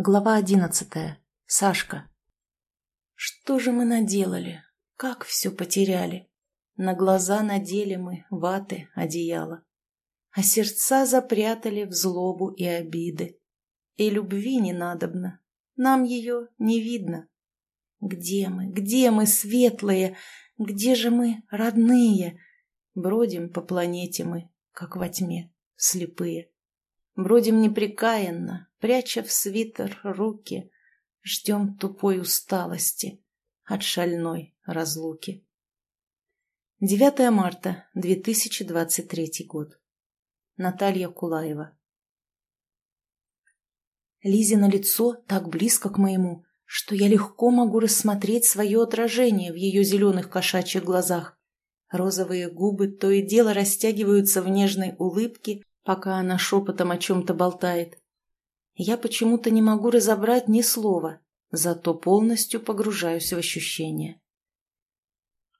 Глава одиннадцатая. Сашка. Что же мы наделали? Как все потеряли? На глаза надели мы ваты, одеяло. А сердца запрятали в злобу и обиды. И любви не надобно. Нам ее не видно. Где мы, где мы, светлые? Где же мы, родные? Бродим по планете мы, как во тьме, слепые. Бродим непрекаянно, пряча в свитер руки, ждем тупой усталости от шальной разлуки. 9 марта 2023 год. Наталья Кулаева. Лизино лицо так близко к моему, что я легко могу рассмотреть свое отражение в ее зеленых кошачьих глазах. Розовые губы то и дело растягиваются в нежной улыбке, пока она шепотом о чем-то болтает. Я почему-то не могу разобрать ни слова, зато полностью погружаюсь в ощущения.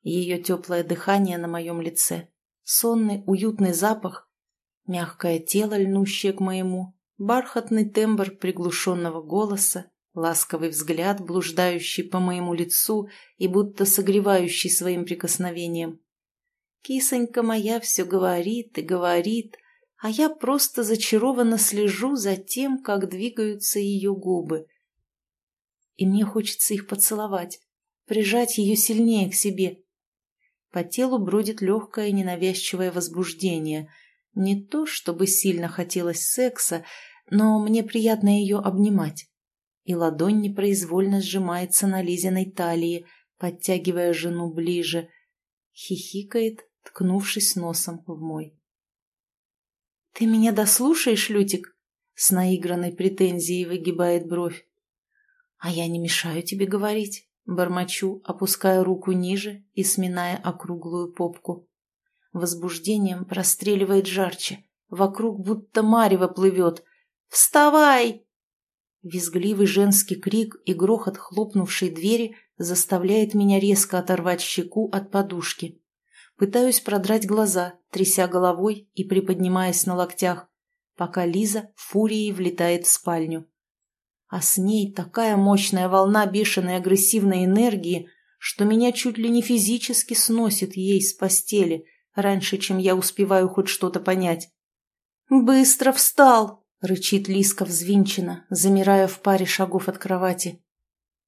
Ее теплое дыхание на моем лице, сонный уютный запах, мягкое тело, льнущее к моему, бархатный тембр приглушенного голоса, ласковый взгляд, блуждающий по моему лицу и будто согревающий своим прикосновением. Кисонька моя все говорит и говорит, а я просто зачарованно слежу за тем, как двигаются ее губы. И мне хочется их поцеловать, прижать ее сильнее к себе. По телу бродит легкое ненавязчивое возбуждение. Не то, чтобы сильно хотелось секса, но мне приятно ее обнимать. И ладонь непроизвольно сжимается на Лизиной талии, подтягивая жену ближе. Хихикает, ткнувшись носом в мой. «Ты меня дослушаешь, Лютик?» С наигранной претензией выгибает бровь. «А я не мешаю тебе говорить», — бормочу, опуская руку ниже и сминая округлую попку. Возбуждением простреливает жарче. Вокруг будто марево плывет. «Вставай!» Визгливый женский крик и грохот хлопнувшей двери заставляет меня резко оторвать щеку от подушки. Пытаюсь продрать глаза, тряся головой и приподнимаясь на локтях, пока Лиза фурией влетает в спальню. А с ней такая мощная волна бешеной агрессивной энергии, что меня чуть ли не физически сносит ей с постели, раньше, чем я успеваю хоть что-то понять. «Быстро встал!» — рычит Лиска взвинченно, замирая в паре шагов от кровати.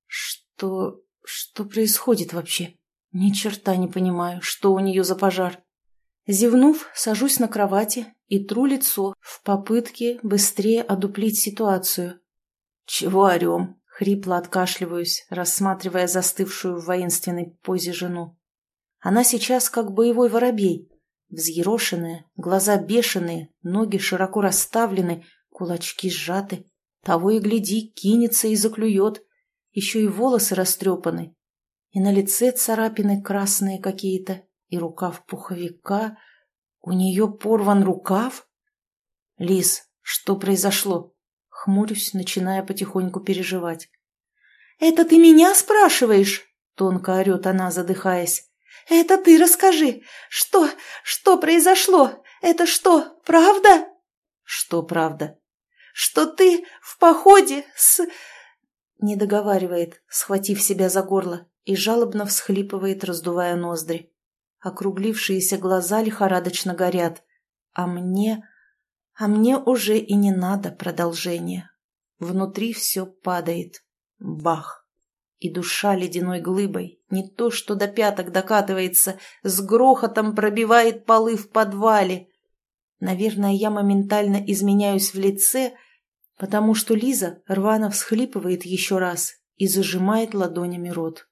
«Что... что происходит вообще?» Ни черта не понимаю, что у нее за пожар. Зевнув, сажусь на кровати и тру лицо в попытке быстрее одуплить ситуацию. «Чего орем?» — хрипло откашливаюсь, рассматривая застывшую в воинственной позе жену. Она сейчас как боевой воробей, взъерошенная, глаза бешеные, ноги широко расставлены, кулачки сжаты. Того и гляди, кинется и заклюет. Еще и волосы растрепаны, и на лице царапины красные какие-то, и рукав пуховика. У нее порван рукав? Лис, что произошло? Хмурюсь, начиная потихоньку переживать. «Это ты меня спрашиваешь?» — тонко орет она, задыхаясь. «Это ты расскажи. Что? Что произошло? Это что, правда?» «Что правда?» «Что ты в походе с...» Не договаривает, схватив себя за горло и жалобно всхлипывает, раздувая ноздри. Округлившиеся глаза лихорадочно горят. А мне... А мне уже и не надо продолжения. Внутри все падает. Бах! И душа ледяной глыбой, не то что до пяток докатывается, с грохотом пробивает полы в подвале. Наверное, я моментально изменяюсь в лице, потому что Лиза рвано всхлипывает еще раз и зажимает ладонями рот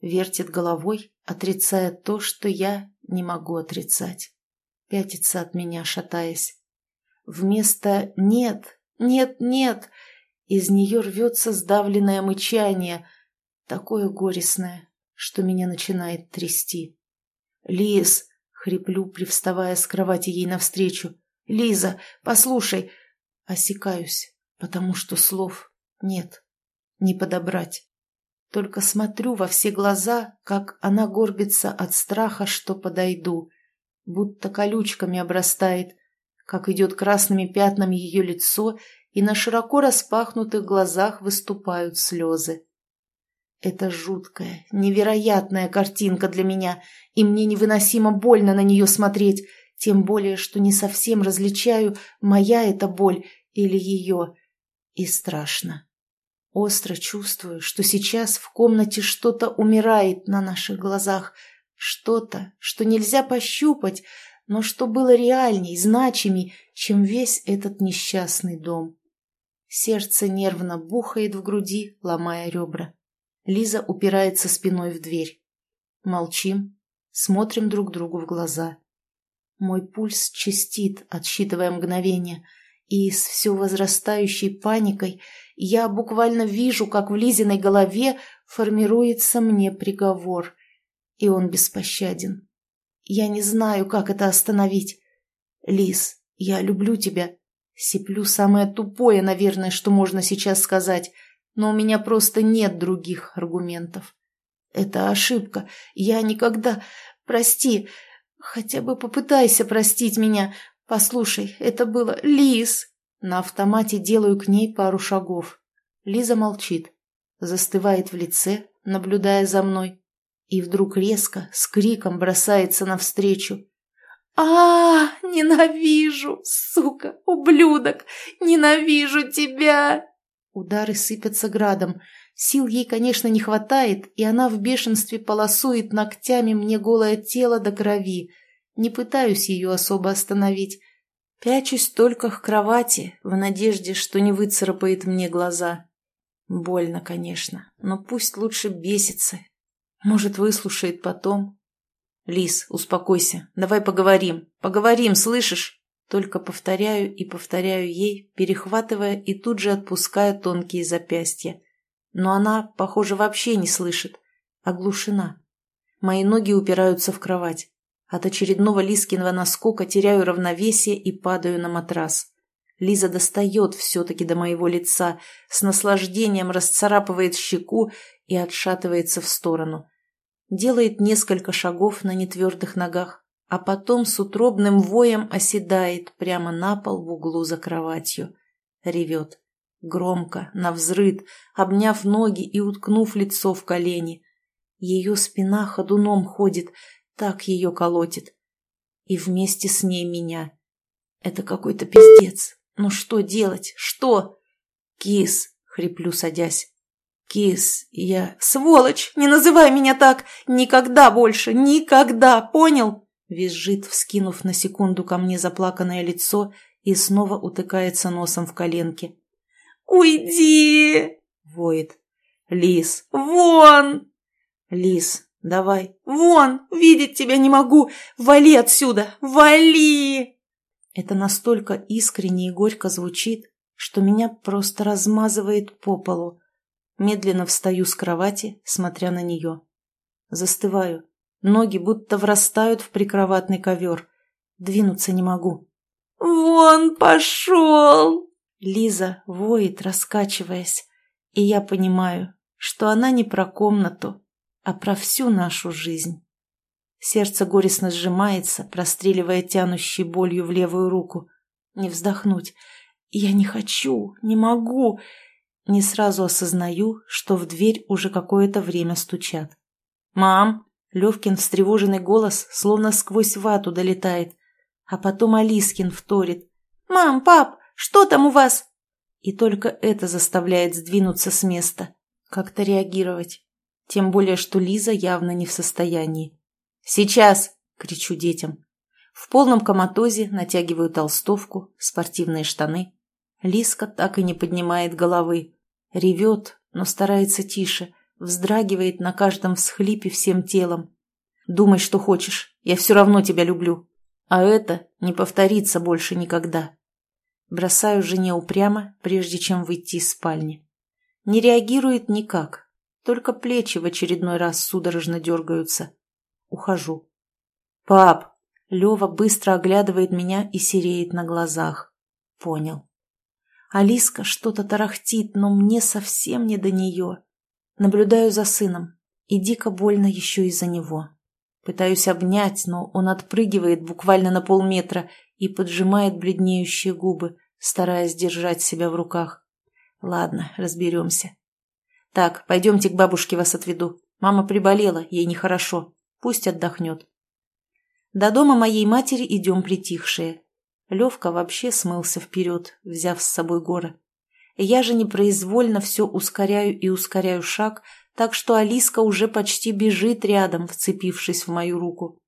вертит головой, отрицая то, что я не могу отрицать. Пятится от меня, шатаясь. Вместо «нет, нет, нет» из нее рвется сдавленное мычание, такое горестное, что меня начинает трясти. «Лиз!» — хриплю, привставая с кровати ей навстречу. «Лиза, послушай!» Осекаюсь, потому что слов нет, не подобрать. Только смотрю во все глаза, как она горбится от страха, что подойду, будто колючками обрастает, как идет красными пятнами ее лицо и на широко распахнутых глазах выступают слезы. Это жуткая, невероятная картинка для меня, и мне невыносимо больно на нее смотреть, тем более, что не совсем различаю, моя это боль или ее, и страшно. Остро чувствую, что сейчас в комнате что-то умирает на наших глазах, что-то, что нельзя пощупать, но что было реальней, значимей, чем весь этот несчастный дом. Сердце нервно бухает в груди, ломая ребра. Лиза упирается спиной в дверь. Молчим, смотрим друг другу в глаза. Мой пульс частит, отсчитывая мгновение, и с все возрастающей паникой я буквально вижу, как в Лизиной голове формируется мне приговор, и он беспощаден. Я не знаю, как это остановить. Лиз, я люблю тебя. Сиплю самое тупое, наверное, что можно сейчас сказать, но у меня просто нет других аргументов. Это ошибка. Я никогда... Прости. Хотя бы попытайся простить меня. Послушай, это было... Лиз! На автомате делаю к ней пару шагов. Лиза молчит. Застывает в лице, наблюдая за мной и вдруг резко, с криком бросается навстречу. а, Ненавижу, сука, ублюдок! Ненавижу тебя!» Удары сыпятся градом. Сил ей, конечно, не хватает, и она в бешенстве полосует ногтями мне голое тело до крови. Не пытаюсь ее особо остановить. Пячусь только к кровати, в надежде, что не выцарапает мне глаза. Больно, конечно, но пусть лучше бесится может, выслушает потом. Лис, успокойся. Давай поговорим. Поговорим, слышишь? Только повторяю и повторяю ей, перехватывая и тут же отпуская тонкие запястья. Но она, похоже, вообще не слышит. Оглушена. Мои ноги упираются в кровать. От очередного Лискиного наскока теряю равновесие и падаю на матрас. Лиза достает все-таки до моего лица, с наслаждением расцарапывает щеку и отшатывается в сторону делает несколько шагов на нетвердых ногах, а потом с утробным воем оседает прямо на пол в углу за кроватью. Ревет. Громко, навзрыд, обняв ноги и уткнув лицо в колени. Ее спина ходуном ходит, так ее колотит. И вместе с ней меня. Это какой-то пиздец. Ну что делать? Что? Кис, хриплю, садясь. «Кис, я... Сволочь! Не называй меня так! Никогда больше! Никогда! Понял?» Визжит, вскинув на секунду ко мне заплаканное лицо и снова утыкается носом в коленки. «Уйди!» — воет. «Лис, вон!» «Лис, давай!» «Вон! Видеть тебя не могу! Вали отсюда! Вали!» Это настолько искренне и горько звучит, что меня просто размазывает по полу. Медленно встаю с кровати, смотря на нее. Застываю. Ноги будто врастают в прикроватный ковер. Двинуться не могу. «Вон пошел!» Лиза воет, раскачиваясь. И я понимаю, что она не про комнату, а про всю нашу жизнь. Сердце горестно сжимается, простреливая тянущей болью в левую руку. Не вздохнуть. Я не хочу, не могу. Не сразу осознаю, что в дверь уже какое-то время стучат. «Мам!» — Левкин встревоженный голос словно сквозь вату долетает. А потом Алискин вторит. «Мам, пап, что там у вас?» И только это заставляет сдвинуться с места, как-то реагировать. Тем более, что Лиза явно не в состоянии. «Сейчас!» — кричу детям. В полном коматозе натягиваю толстовку, спортивные штаны. Лиска так и не поднимает головы. Ревет, но старается тише, вздрагивает на каждом всхлипе всем телом. Думай, что хочешь, я все равно тебя люблю. А это не повторится больше никогда. Бросаю жене упрямо, прежде чем выйти из спальни. Не реагирует никак, только плечи в очередной раз судорожно дергаются. Ухожу. «Пап!» Лева быстро оглядывает меня и сереет на глазах. Понял. Алиска что-то тарахтит, но мне совсем не до нее. Наблюдаю за сыном, и дико больно еще из-за него. Пытаюсь обнять, но он отпрыгивает буквально на полметра и поджимает бледнеющие губы, стараясь держать себя в руках. Ладно, разберемся. Так, пойдемте к бабушке вас отведу. Мама приболела, ей нехорошо. Пусть отдохнет. До дома моей матери идем притихшие. Левка вообще смылся вперед, взяв с собой горы. Я же непроизвольно все ускоряю и ускоряю шаг, так что Алиска уже почти бежит рядом, вцепившись в мою руку.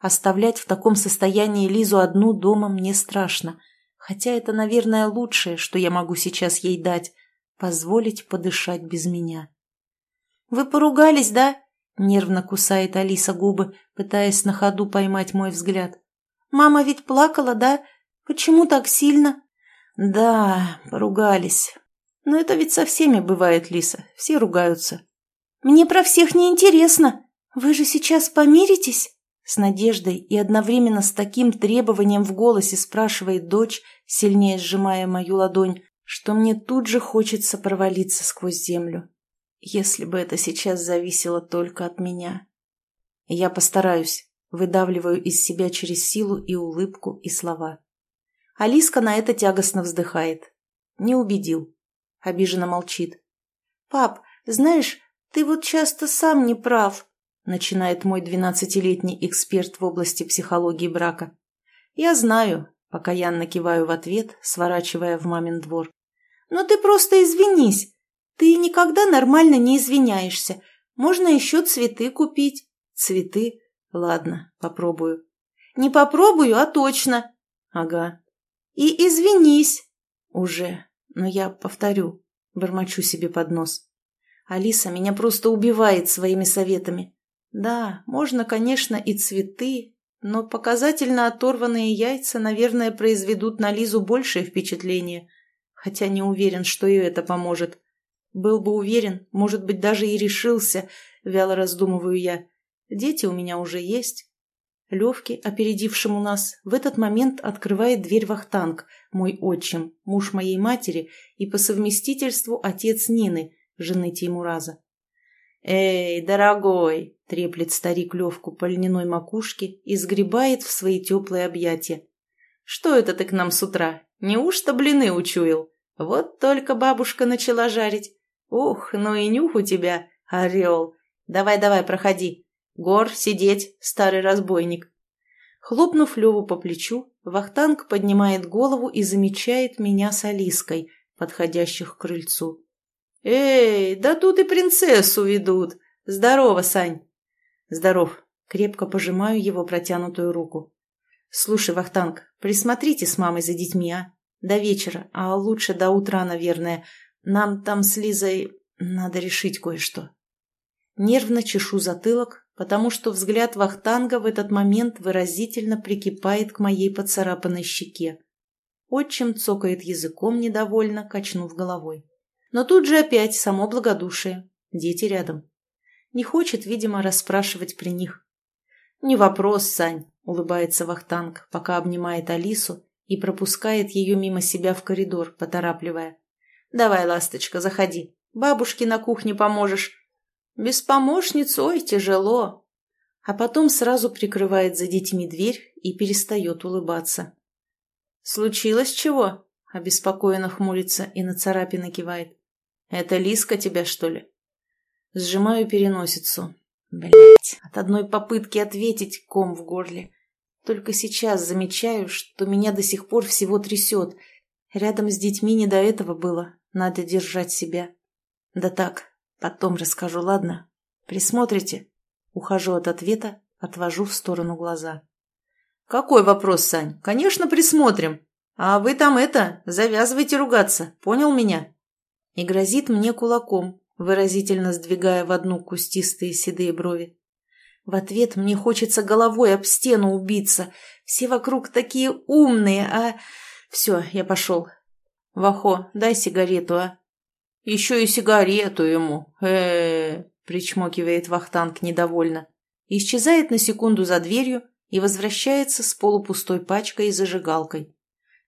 Оставлять в таком состоянии Лизу одну дома мне страшно, хотя это, наверное, лучшее, что я могу сейчас ей дать — позволить подышать без меня. «Вы поругались, да?» — нервно кусает Алиса губы, пытаясь на ходу поймать мой взгляд. «Мама ведь плакала, да? Почему так сильно?» «Да, поругались. Но это ведь со всеми бывает, Лиса. Все ругаются». «Мне про всех не интересно. Вы же сейчас помиритесь?» С надеждой и одновременно с таким требованием в голосе спрашивает дочь, сильнее сжимая мою ладонь, что мне тут же хочется провалиться сквозь землю. Если бы это сейчас зависело только от меня. Я постараюсь, выдавливаю из себя через силу и улыбку, и слова. Алиска на это тягостно вздыхает. Не убедил. Обиженно молчит. «Пап, знаешь, ты вот часто сам не прав», начинает мой двенадцатилетний эксперт в области психологии брака. «Я знаю», — покаянно киваю в ответ, сворачивая в мамин двор. «Но ты просто извинись. Ты никогда нормально не извиняешься. Можно еще цветы купить». «Цветы? Ладно, попробую». «Не попробую, а точно». «Ага, и извинись. Уже. Но я повторю. Бормочу себе под нос. Алиса меня просто убивает своими советами. Да, можно, конечно, и цветы, но показательно оторванные яйца, наверное, произведут на Лизу большее впечатление. Хотя не уверен, что и это поможет. Был бы уверен, может быть, даже и решился, вяло раздумываю я. Дети у меня уже есть, Левке, опередившему нас, в этот момент открывает дверь Вахтанг, мой отчим, муж моей матери и по совместительству отец Нины, жены Теймураза. «Эй, дорогой!» — треплет старик Левку по льняной макушке и сгребает в свои теплые объятия. «Что это ты к нам с утра? Неужто блины учуял? Вот только бабушка начала жарить. Ух, ну и нюх у тебя, орел! Давай-давай, проходи, «Гор, сидеть, старый разбойник!» Хлопнув Леву по плечу, Вахтанг поднимает голову и замечает меня с Алиской, подходящих к крыльцу. «Эй, да тут и принцессу ведут! Здорово, Сань!» «Здоров!» — крепко пожимаю его протянутую руку. «Слушай, Вахтанг, присмотрите с мамой за детьми, а? До вечера, а лучше до утра, наверное. Нам там с Лизой надо решить кое-что». Нервно чешу затылок, потому что взгляд Вахтанга в этот момент выразительно прикипает к моей поцарапанной щеке. Отчим цокает языком недовольно, качнув головой. Но тут же опять само благодушие. Дети рядом. Не хочет, видимо, расспрашивать при них. «Не вопрос, Сань», — улыбается Вахтанг, пока обнимает Алису и пропускает ее мимо себя в коридор, поторапливая. «Давай, ласточка, заходи. Бабушке на кухне поможешь. Без помощниц, ой, тяжело. А потом сразу прикрывает за детьми дверь и перестает улыбаться. «Случилось чего?» – обеспокоенно хмурится и на царапины кивает. «Это Лиска тебя, что ли?» Сжимаю переносицу. Блять, от одной попытки ответить ком в горле. Только сейчас замечаю, что меня до сих пор всего трясет. Рядом с детьми не до этого было. Надо держать себя. Да так, Потом расскажу, ладно? Присмотрите. Ухожу от ответа, отвожу в сторону глаза. Какой вопрос, Сань? Конечно, присмотрим. А вы там это, завязывайте ругаться, понял меня? И грозит мне кулаком, выразительно сдвигая в одну кустистые седые брови. В ответ мне хочется головой об стену убиться. Все вокруг такие умные, а... Все, я пошел. Вахо, дай сигарету, а? Еще и сигарету ему. э причмокивает Вахтанг недовольно. Исчезает на секунду за дверью и возвращается с полупустой пачкой и зажигалкой.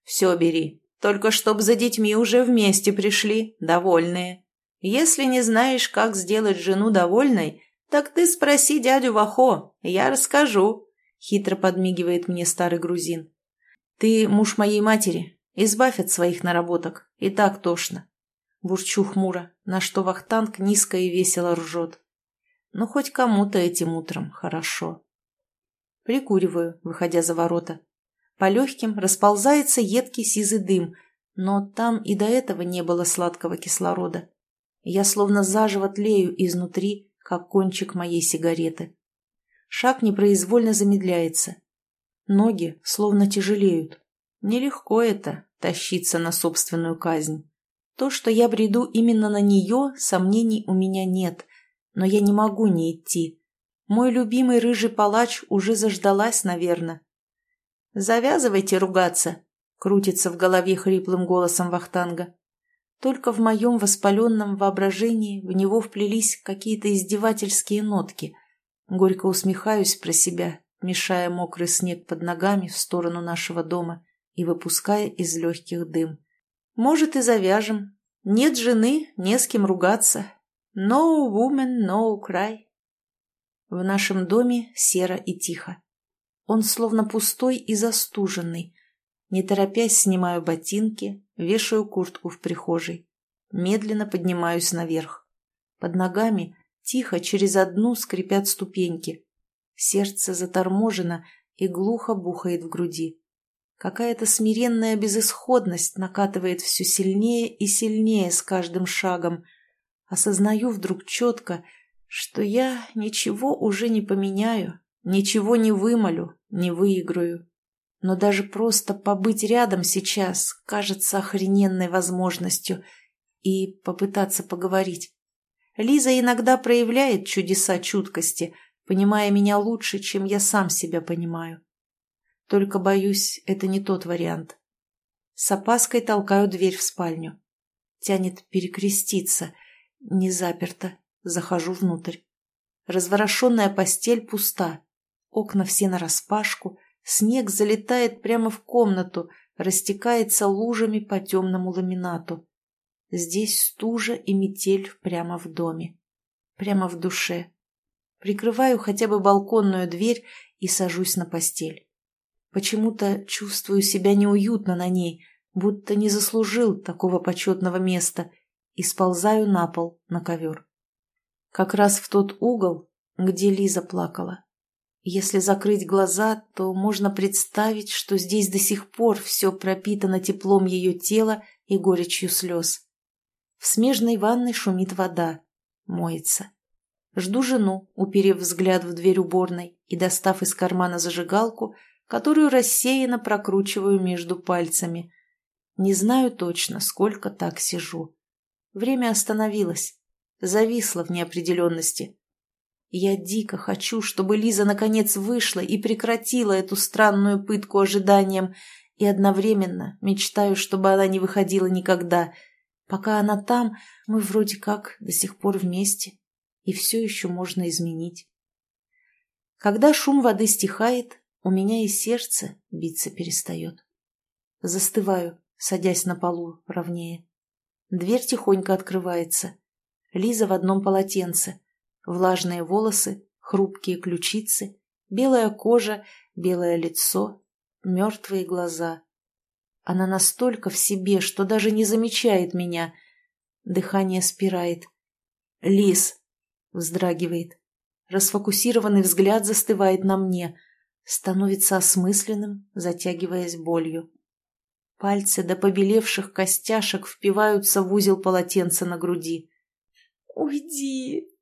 «Все бери, только чтоб за детьми уже вместе пришли, довольные. Если не знаешь, как сделать жену довольной, так ты спроси дядю Вахо, я расскажу», — хитро подмигивает мне старый грузин. «Ты муж моей матери, Избавь от своих наработок, и так тошно. Бурчу хмуро, на что Вахтанг низко и весело ржет. Ну, хоть кому-то этим утром хорошо. Прикуриваю, выходя за ворота. По легким расползается едкий сизый дым, но там и до этого не было сладкого кислорода. Я словно заживо тлею изнутри, как кончик моей сигареты. Шаг непроизвольно замедляется. Ноги словно тяжелеют. Нелегко это — тащиться на собственную казнь. То, что я бреду именно на нее, сомнений у меня нет, но я не могу не идти. Мой любимый рыжий палач уже заждалась, наверное. «Завязывайте ругаться», — крутится в голове хриплым голосом Вахтанга. Только в моем воспаленном воображении в него вплелись какие-то издевательские нотки. Горько усмехаюсь про себя, мешая мокрый снег под ногами в сторону нашего дома и выпуская из легких дым. Может, и завяжем. Нет жены, не с кем ругаться. No woman, no cry. В нашем доме серо и тихо. Он словно пустой и застуженный. Не торопясь, снимаю ботинки, вешаю куртку в прихожей. Медленно поднимаюсь наверх. Под ногами тихо через одну скрипят ступеньки. Сердце заторможено и глухо бухает в груди. Какая-то смиренная безысходность накатывает все сильнее и сильнее с каждым шагом. Осознаю вдруг четко, что я ничего уже не поменяю, ничего не вымолю, не выиграю. Но даже просто побыть рядом сейчас кажется охрененной возможностью и попытаться поговорить. Лиза иногда проявляет чудеса чуткости, понимая меня лучше, чем я сам себя понимаю. Только, боюсь, это не тот вариант. С опаской толкаю дверь в спальню. Тянет перекреститься. Не заперто. Захожу внутрь. Разворошенная постель пуста. Окна все нараспашку. Снег залетает прямо в комнату, растекается лужами по темному ламинату. Здесь стужа и метель прямо в доме. Прямо в душе. Прикрываю хотя бы балконную дверь и сажусь на постель. Почему-то чувствую себя неуютно на ней, будто не заслужил такого почетного места, и сползаю на пол, на ковер. Как раз в тот угол, где Лиза плакала. Если закрыть глаза, то можно представить, что здесь до сих пор все пропитано теплом ее тела и горечью слез. В смежной ванной шумит вода, моется. Жду жену, уперев взгляд в дверь уборной и, достав из кармана зажигалку, которую рассеянно прокручиваю между пальцами. Не знаю точно, сколько так сижу. Время остановилось, зависло в неопределенности. Я дико хочу, чтобы Лиза наконец вышла и прекратила эту странную пытку ожиданием, и одновременно мечтаю, чтобы она не выходила никогда. Пока она там, мы вроде как до сих пор вместе, и все еще можно изменить. Когда шум воды стихает, у меня и сердце биться перестает. Застываю, садясь на полу ровнее. Дверь тихонько открывается. Лиза в одном полотенце. Влажные волосы, хрупкие ключицы, белая кожа, белое лицо, мертвые глаза. Она настолько в себе, что даже не замечает меня. Дыхание спирает. «Лиз!» — вздрагивает. Расфокусированный взгляд застывает на мне — становится осмысленным, затягиваясь болью. Пальцы до побелевших костяшек впиваются в узел полотенца на груди. «Уйди!» —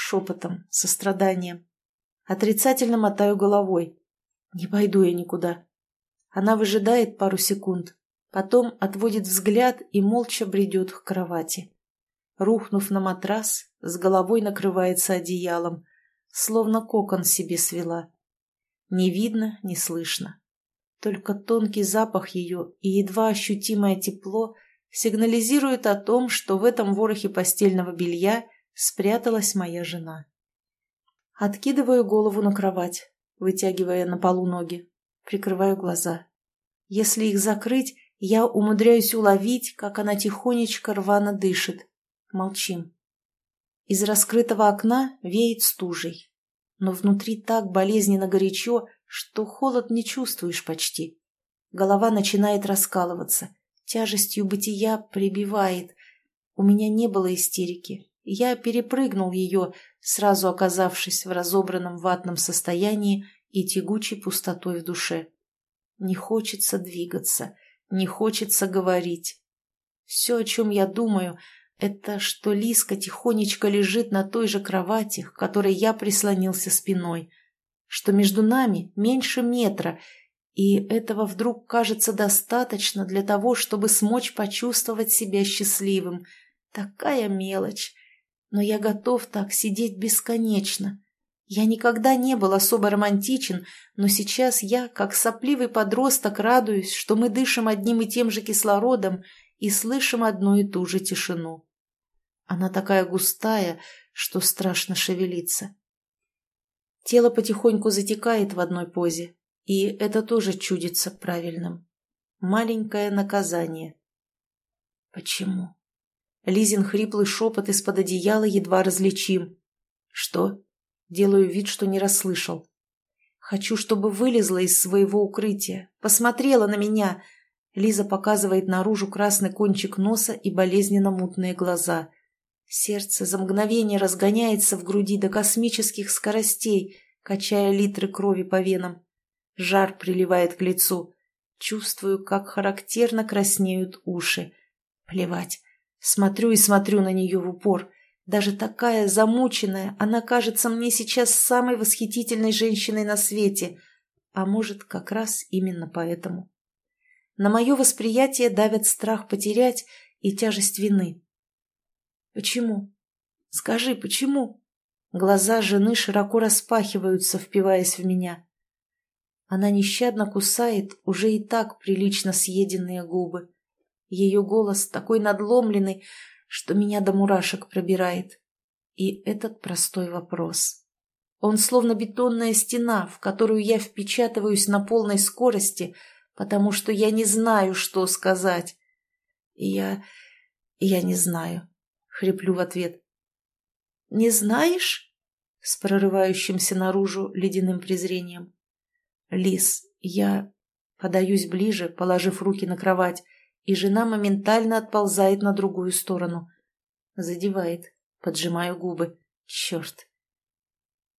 шепотом, состраданием. Отрицательно мотаю головой. Не пойду я никуда. Она выжидает пару секунд, потом отводит взгляд и молча бредет к кровати. Рухнув на матрас, с головой накрывается одеялом, словно кокон себе свела. Не видно, не слышно. Только тонкий запах ее и едва ощутимое тепло сигнализируют о том, что в этом ворохе постельного белья спряталась моя жена. Откидываю голову на кровать, вытягивая на полу ноги. Прикрываю глаза. Если их закрыть, я умудряюсь уловить, как она тихонечко рвано дышит. Молчим. Из раскрытого окна веет стужей но внутри так болезненно горячо, что холод не чувствуешь почти. Голова начинает раскалываться, тяжестью бытия прибивает. У меня не было истерики. Я перепрыгнул ее, сразу оказавшись в разобранном ватном состоянии и тягучей пустотой в душе. Не хочется двигаться, не хочется говорить. Все, о чем я думаю, это что Лиска тихонечко лежит на той же кровати, к которой я прислонился спиной, что между нами меньше метра, и этого вдруг кажется достаточно для того, чтобы смочь почувствовать себя счастливым. Такая мелочь. Но я готов так сидеть бесконечно. Я никогда не был особо романтичен, но сейчас я, как сопливый подросток, радуюсь, что мы дышим одним и тем же кислородом и слышим одну и ту же тишину. Она такая густая, что страшно шевелиться. Тело потихоньку затекает в одной позе, и это тоже чудится правильным. Маленькое наказание. Почему? Лизин хриплый шепот из-под одеяла едва различим. Что? Делаю вид, что не расслышал. Хочу, чтобы вылезла из своего укрытия, посмотрела на меня. Лиза показывает наружу красный кончик носа и болезненно мутные глаза. Сердце за мгновение разгоняется в груди до космических скоростей, качая литры крови по венам. Жар приливает к лицу. Чувствую, как характерно краснеют уши. Плевать. Смотрю и смотрю на нее в упор. Даже такая замученная, она кажется мне сейчас самой восхитительной женщиной на свете. А может, как раз именно поэтому. На мое восприятие давят страх потерять и тяжесть вины. Почему? Скажи, почему? Глаза жены широко распахиваются, впиваясь в меня. Она нещадно кусает уже и так прилично съеденные губы. Ее голос такой надломленный, что меня до мурашек пробирает. И этот простой вопрос. Он словно бетонная стена, в которую я впечатываюсь на полной скорости, потому что я не знаю, что сказать. Я... я не знаю. Хриплю в ответ. «Не знаешь?» С прорывающимся наружу ледяным презрением. «Лис, я...» Подаюсь ближе, положив руки на кровать, и жена моментально отползает на другую сторону. Задевает. Поджимаю губы. Черт.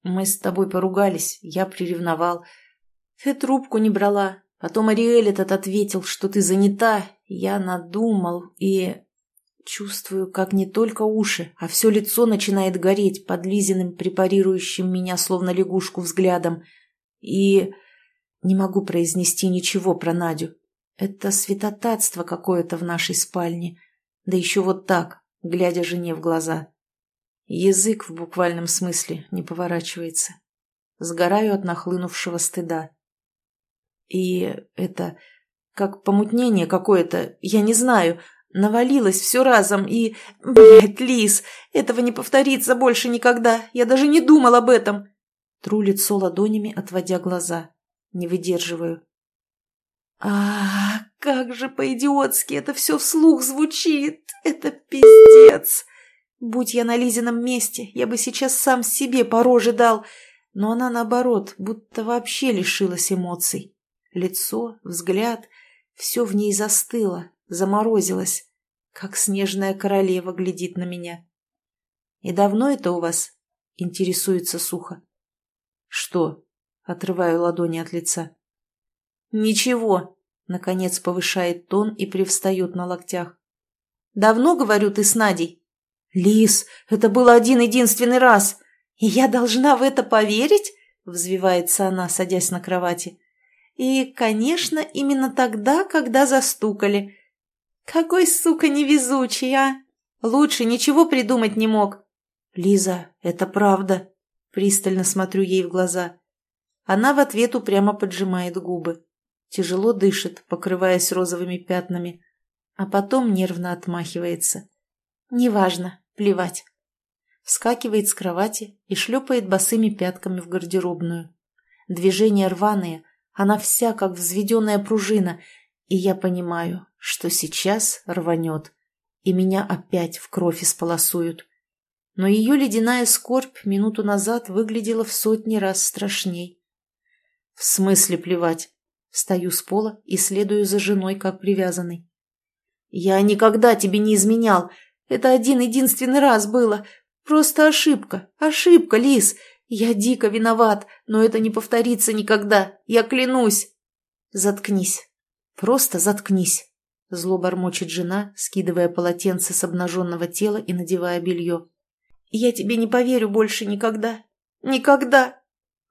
Мы с тобой поругались, я приревновал. Ты трубку не брала. Потом Ариэль этот ответил, что ты занята. Я надумал и... Чувствую, как не только уши, а все лицо начинает гореть под Лизиным, препарирующим меня словно лягушку взглядом. И не могу произнести ничего про Надю. Это святотатство какое-то в нашей спальне. Да еще вот так, глядя жене в глаза. Язык в буквальном смысле не поворачивается. Сгораю от нахлынувшего стыда. И это как помутнение какое-то, я не знаю, Навалилось все разом и... Блядь, Лис, этого не повторится больше никогда. Я даже не думал об этом. Тру лицо ладонями, отводя глаза. Не выдерживаю. А, как же по-идиотски это все вслух звучит. Это пиздец. Будь я на Лизином месте, я бы сейчас сам себе по роже дал. Но она, наоборот, будто вообще лишилась эмоций. Лицо, взгляд, все в ней застыло, заморозилась, как снежная королева глядит на меня. «И давно это у вас?» — интересуется сухо. «Что?» — отрываю ладони от лица. «Ничего», — наконец повышает тон и привстает на локтях. «Давно, говорю, ты с Надей?» «Лис, это был один-единственный раз, и я должна в это поверить?» — взвивается она, садясь на кровати. «И, конечно, именно тогда, когда застукали. «Какой, сука, невезучий, а! Лучше ничего придумать не мог!» «Лиза, это правда!» Пристально смотрю ей в глаза. Она в ответ упрямо поджимает губы. Тяжело дышит, покрываясь розовыми пятнами. А потом нервно отмахивается. «Неважно, плевать!» Вскакивает с кровати и шлепает босыми пятками в гардеробную. Движения рваные, она вся как взведенная пружина, и я понимаю, что сейчас рванет, и меня опять в кровь исполосуют. Но ее ледяная скорбь минуту назад выглядела в сотни раз страшней. В смысле плевать? Встаю с пола и следую за женой, как привязанный. «Я никогда тебе не изменял. Это один единственный раз было. Просто ошибка. Ошибка, Лис. Я дико виноват, но это не повторится никогда. Я клянусь». «Заткнись. Просто заткнись». Зло бормочет жена, скидывая полотенце с обнаженного тела и надевая белье. «Я тебе не поверю больше никогда. Никогда.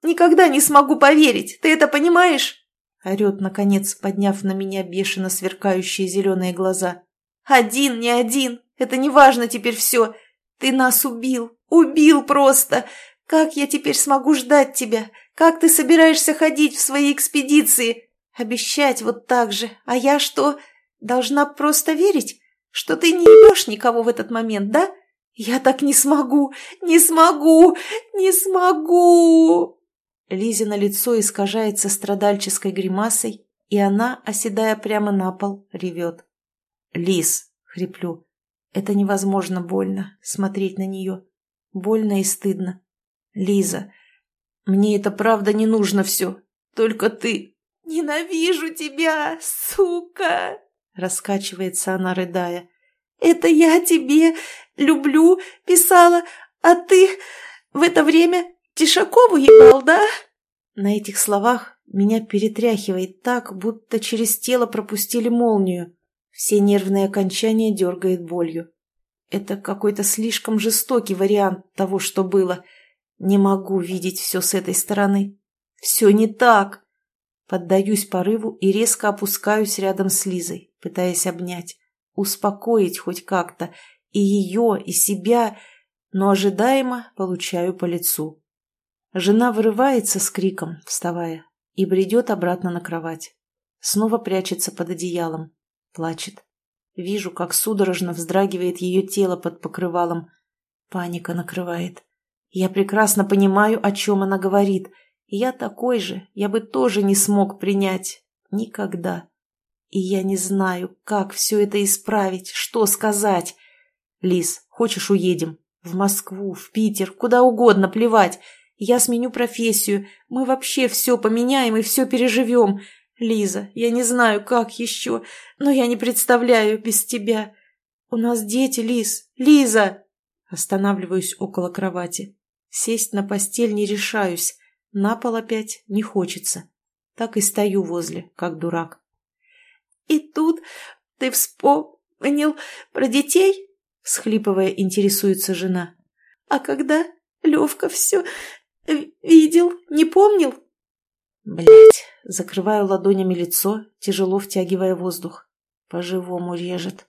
Никогда не смогу поверить. Ты это понимаешь?» Орет, наконец, подняв на меня бешено сверкающие зеленые глаза. «Один, не один. Это не важно теперь все. Ты нас убил. Убил просто. Как я теперь смогу ждать тебя? Как ты собираешься ходить в свои экспедиции? Обещать вот так же. А я что, должна просто верить? Что ты не ебешь никого в этот момент, да? Я так не смогу, не смогу, не смогу!» Лизина лицо искажается страдальческой гримасой, и она, оседая прямо на пол, ревет. «Лиз!» — хриплю. «Это невозможно больно, смотреть на нее. Больно и стыдно. Лиза, мне это правда не нужно все. Только ты...» «Ненавижу тебя, сука!» — раскачивается она, рыдая. «Это я тебе люблю, писала, а ты в это время Тишакову ебал, да?» На этих словах меня перетряхивает так, будто через тело пропустили молнию. Все нервные окончания дергает болью. Это какой-то слишком жестокий вариант того, что было. Не могу видеть все с этой стороны. Все не так. Поддаюсь порыву и резко опускаюсь рядом с Лизой, пытаясь обнять, успокоить хоть как-то и ее, и себя, но ожидаемо получаю по лицу. Жена вырывается с криком, вставая, и бредет обратно на кровать. Снова прячется под одеялом, плачет. Вижу, как судорожно вздрагивает ее тело под покрывалом. Паника накрывает. Я прекрасно понимаю, о чем она говорит. Я такой же, я бы тоже не смог принять. Никогда. И я не знаю, как все это исправить, что сказать. Лис, хочешь уедем? В Москву, в Питер, куда угодно, плевать. Я сменю профессию. Мы вообще все поменяем и все переживем. Лиза, я не знаю, как еще, но я не представляю без тебя. У нас дети, Лиз. Лиза!» Останавливаюсь около кровати. Сесть на постель не решаюсь. На пол опять не хочется. Так и стою возле, как дурак. «И тут ты вспомнил про детей?» Схлипывая, интересуется жена. «А когда Левка все «Видел? Не помнил?» Блять, закрываю ладонями лицо, тяжело втягивая воздух. По-живому режет.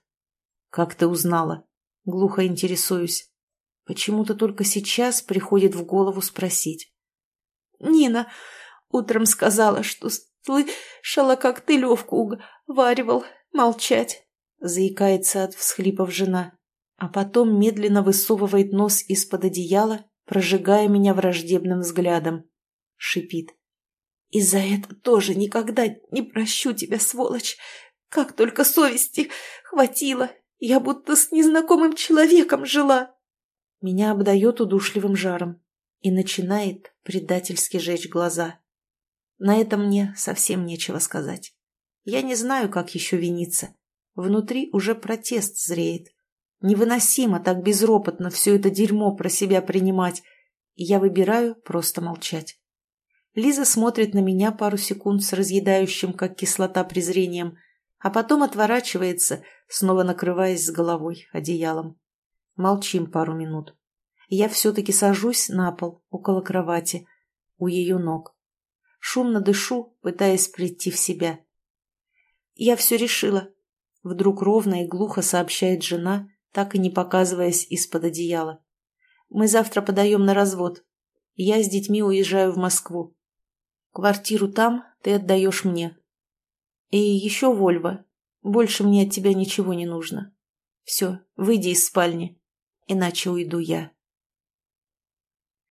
«Как ты узнала?» Глухо интересуюсь. Почему-то только сейчас приходит в голову спросить. «Нина утром сказала, что слышала, как ты Левку уговаривал молчать», заикается от всхлипов жена, а потом медленно высовывает нос из-под одеяла прожигая меня враждебным взглядом. Шипит. «И за это тоже никогда не прощу тебя, сволочь! Как только совести хватило! Я будто с незнакомым человеком жила!» Меня обдает удушливым жаром и начинает предательски жечь глаза. На это мне совсем нечего сказать. Я не знаю, как еще виниться. Внутри уже протест зреет. Невыносимо так безропотно все это дерьмо про себя принимать. И я выбираю просто молчать. Лиза смотрит на меня пару секунд с разъедающим, как кислота, презрением, а потом отворачивается, снова накрываясь с головой одеялом. Молчим пару минут. Я все-таки сажусь на пол, около кровати, у ее ног. Шумно дышу, пытаясь прийти в себя. «Я все решила», — вдруг ровно и глухо сообщает жена, так и не показываясь из-под одеяла. «Мы завтра подаем на развод. Я с детьми уезжаю в Москву. Квартиру там ты отдаешь мне. И еще Вольво. Больше мне от тебя ничего не нужно. Все, выйди из спальни, иначе уйду я».